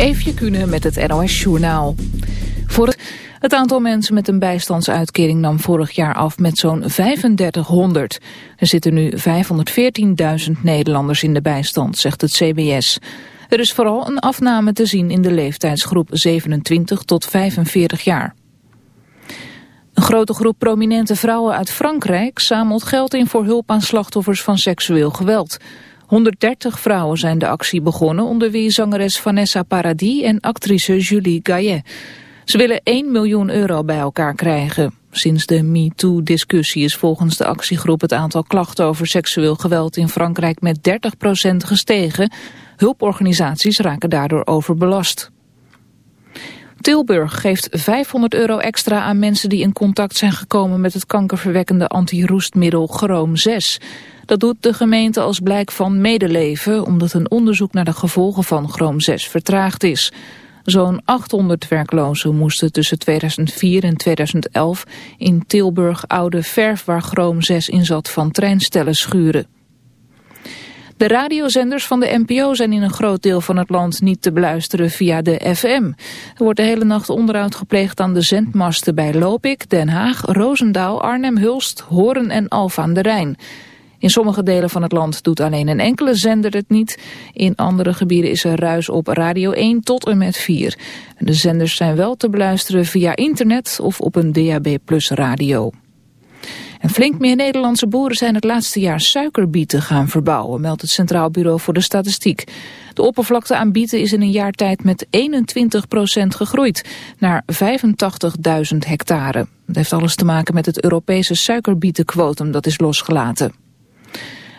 Eefje Kunnen met het NOS Journaal. Voor het aantal mensen met een bijstandsuitkering nam vorig jaar af met zo'n 3500. Er zitten nu 514.000 Nederlanders in de bijstand, zegt het CBS. Er is vooral een afname te zien in de leeftijdsgroep 27 tot 45 jaar. Een grote groep prominente vrouwen uit Frankrijk zamelt geld in voor hulp aan slachtoffers van seksueel geweld. 130 vrouwen zijn de actie begonnen, onder wie zangeres Vanessa Paradis en actrice Julie Gaillet. Ze willen 1 miljoen euro bij elkaar krijgen. Sinds de MeToo-discussie is volgens de actiegroep het aantal klachten over seksueel geweld in Frankrijk met 30% gestegen. Hulporganisaties raken daardoor overbelast. Tilburg geeft 500 euro extra aan mensen die in contact zijn gekomen met het kankerverwekkende antiroestmiddel Chroom 6. Dat doet de gemeente als blijk van medeleven, omdat een onderzoek naar de gevolgen van Chroom 6 vertraagd is. Zo'n 800 werklozen moesten tussen 2004 en 2011 in Tilburg oude verf waar Chroom 6 in zat van treinstellen schuren. De radiozenders van de NPO zijn in een groot deel van het land niet te beluisteren via de FM. Er wordt de hele nacht onderhoud gepleegd aan de zendmasten bij Lopik, Den Haag, Roosendaal, Arnhem, Hulst, Horen en Alphen aan de Rijn. In sommige delen van het land doet alleen een enkele zender het niet. In andere gebieden is er ruis op Radio 1 tot en met 4. De zenders zijn wel te beluisteren via internet of op een DAB Plus radio. En flink meer Nederlandse boeren zijn het laatste jaar suikerbieten gaan verbouwen, meldt het Centraal Bureau voor de Statistiek. De oppervlakte aan bieten is in een jaar tijd met 21% gegroeid, naar 85.000 hectare. Dat heeft alles te maken met het Europese suikerbietenquotum dat is losgelaten.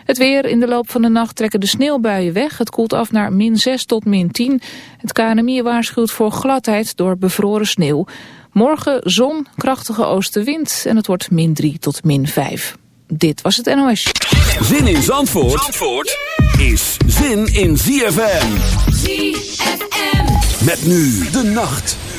Het weer in de loop van de nacht trekken de sneeuwbuien weg. Het koelt af naar min 6 tot min 10. Het KNMI waarschuwt voor gladheid door bevroren sneeuw. Morgen zon, krachtige oostenwind en het wordt min 3 tot min 5. Dit was het NOS. Zin in Zandvoort, Zandvoort is zin in ZFM. ZFM. Met nu de nacht.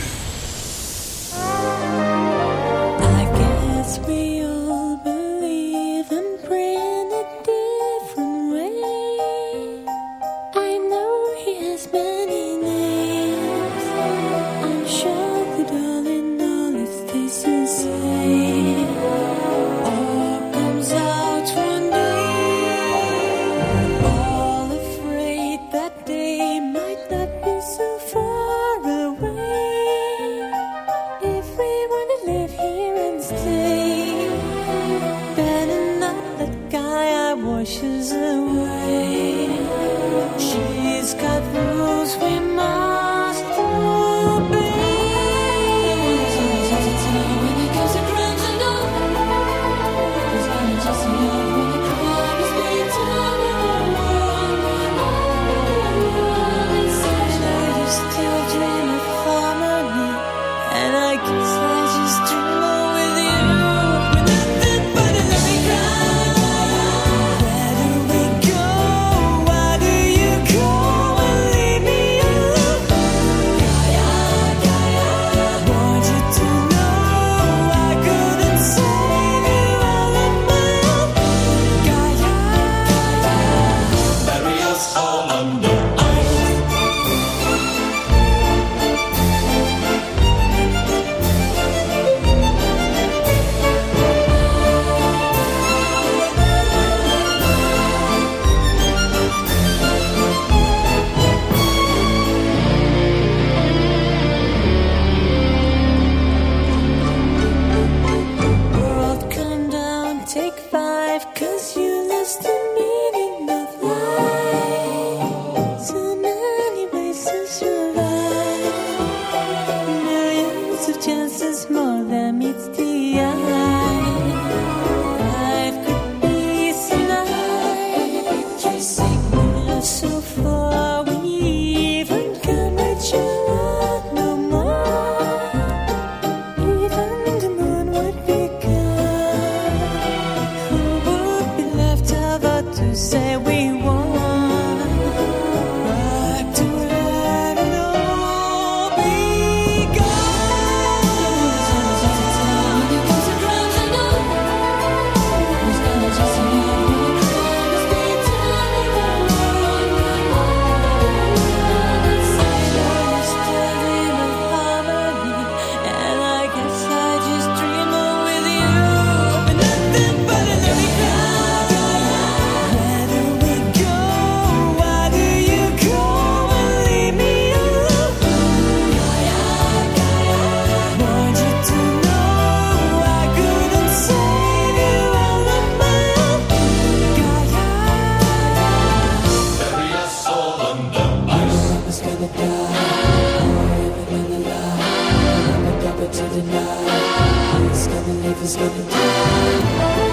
Thank you.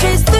chase the.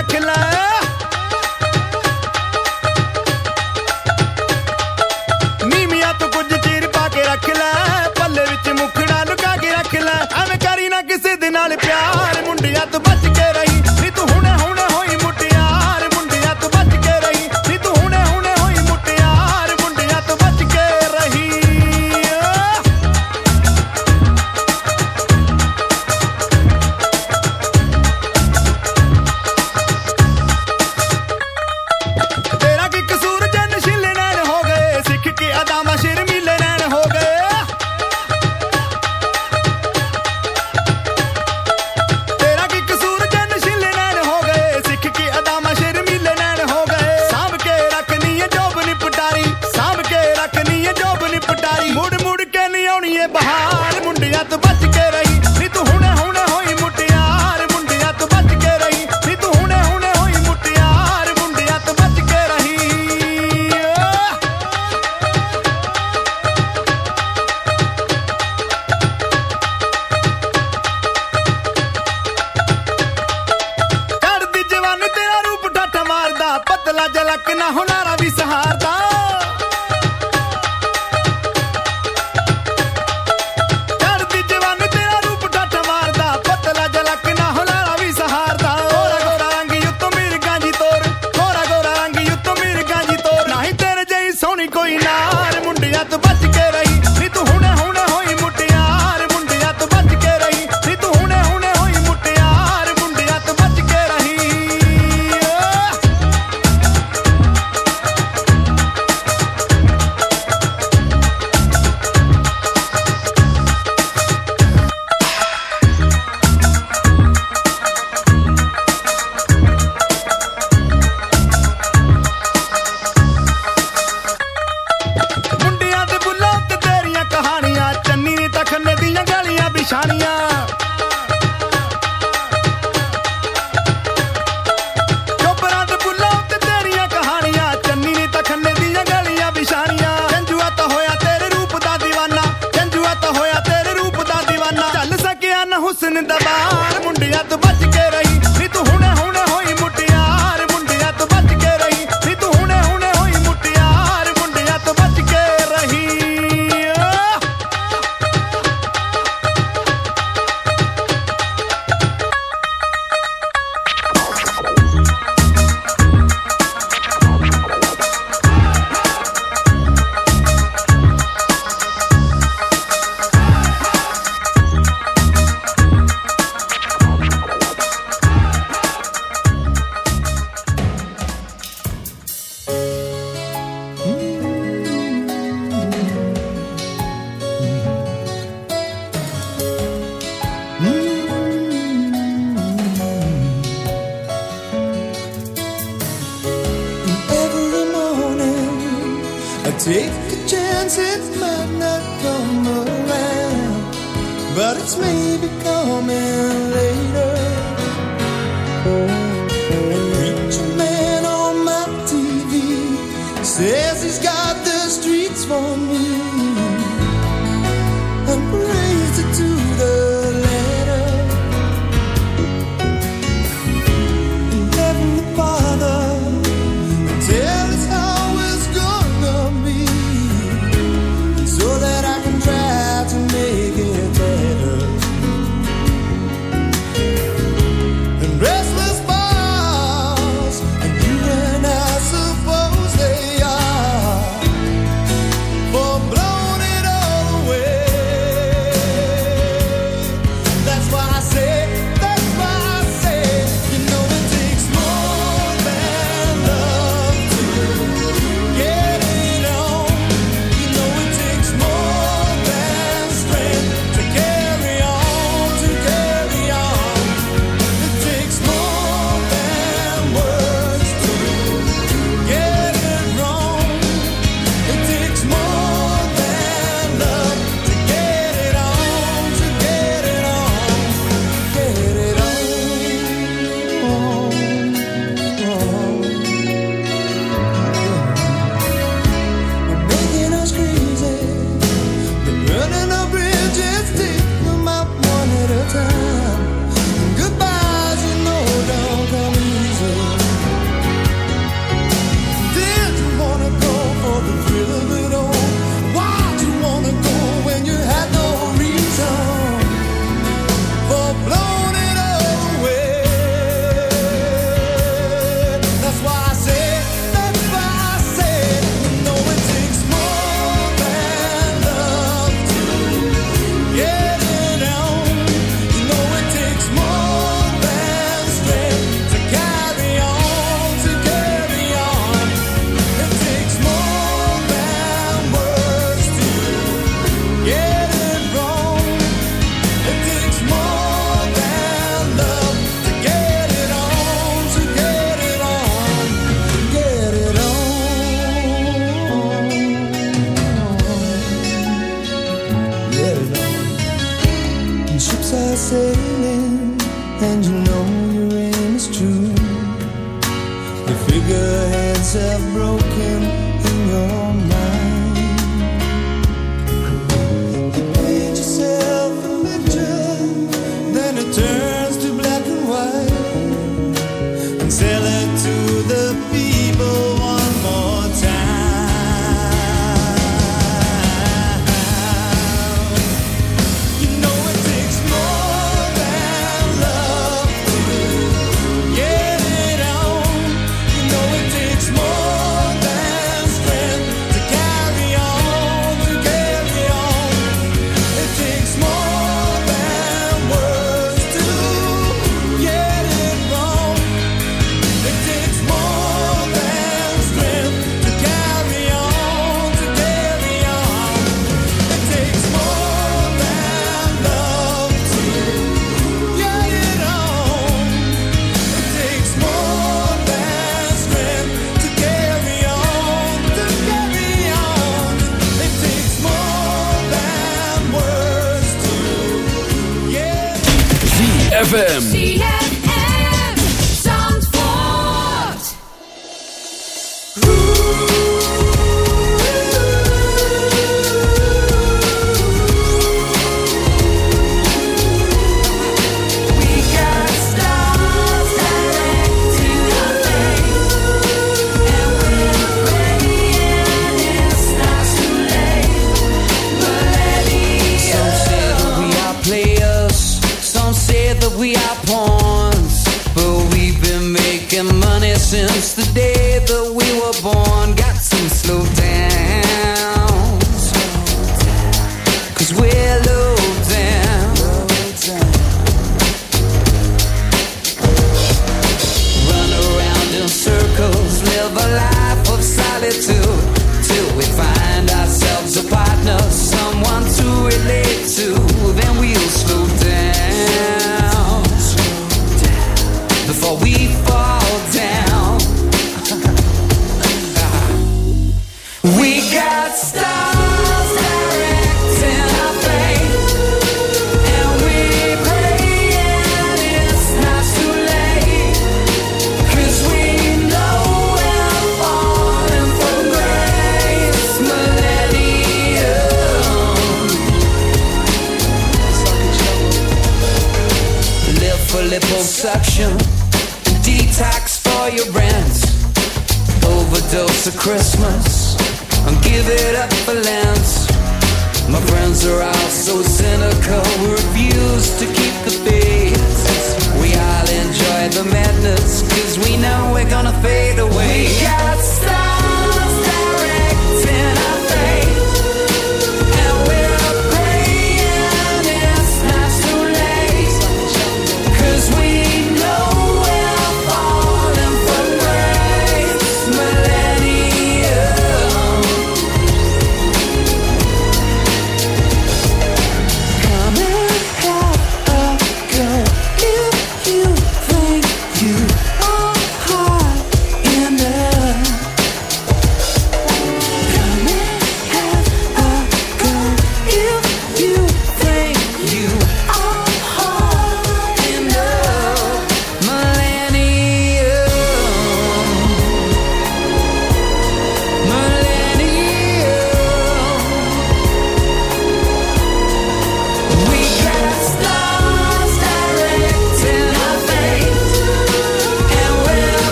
the button.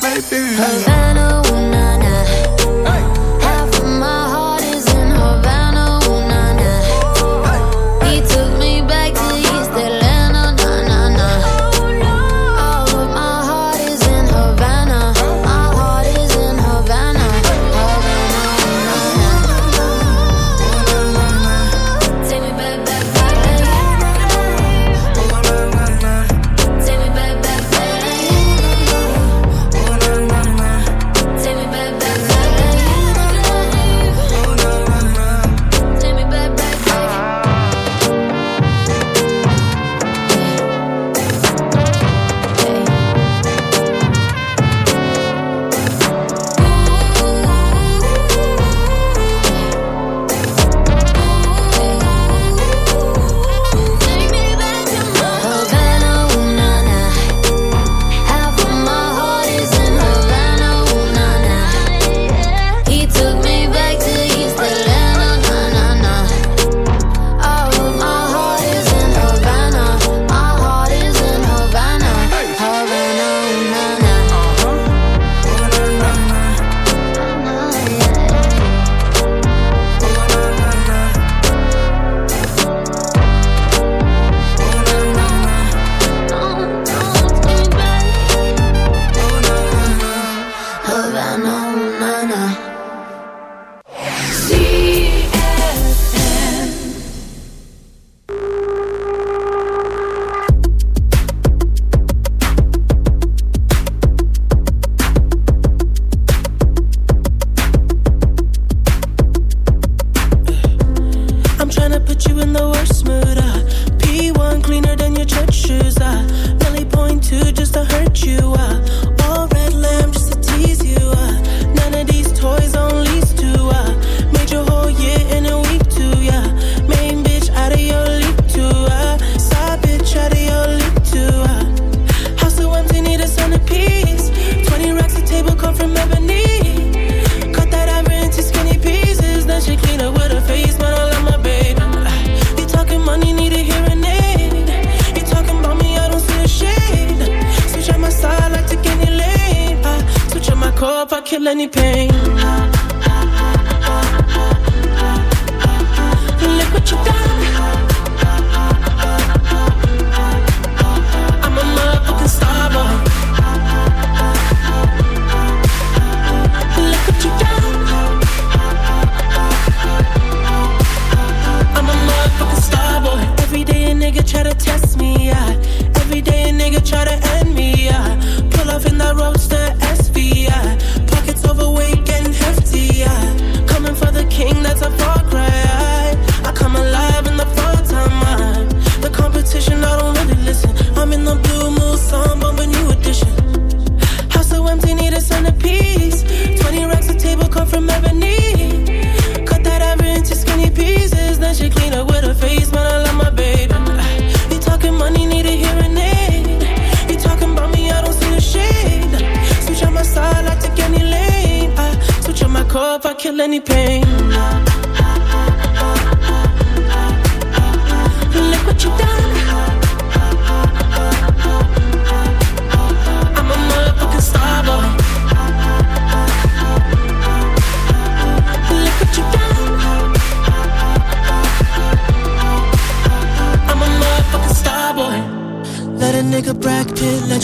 baby. Havana, put you in the worst mood. Uh. P1 cleaner than your church shoes. Uh. Nelly point two just to hurt you. Uh. any pain.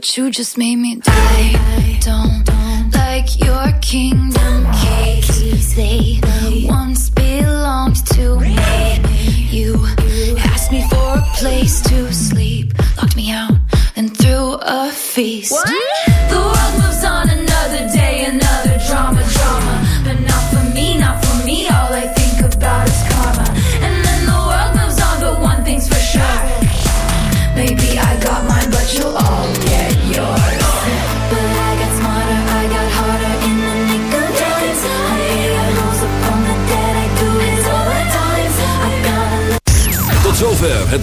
what you just made me die.